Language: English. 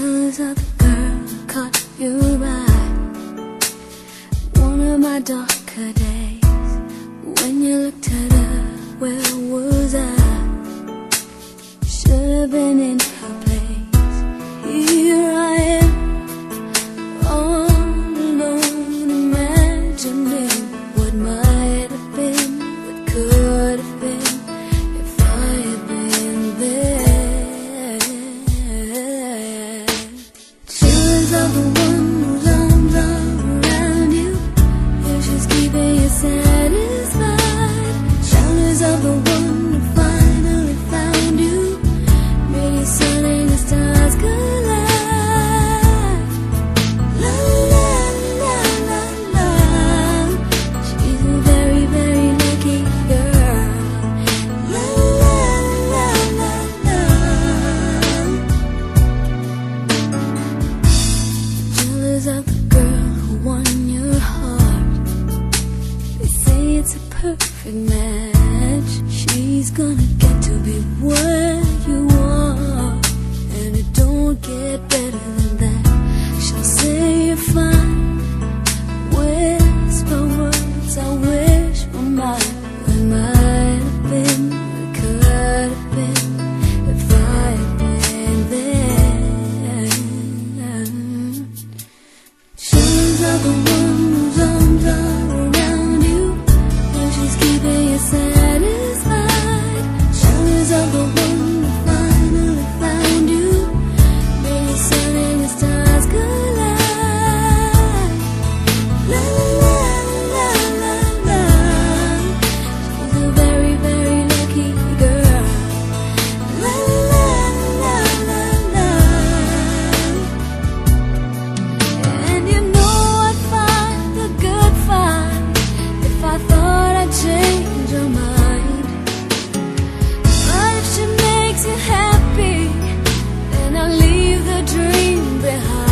Cause other girl caught you eye One of my darker days When you looked at her, where was I? Should've been in it's a perfect match. She's gonna get to be what you are, and it don't get better than that. She'll say you're fine, whisper words I wish were mine. We might have been, we could have been, if I had been there. She's not the dream behind.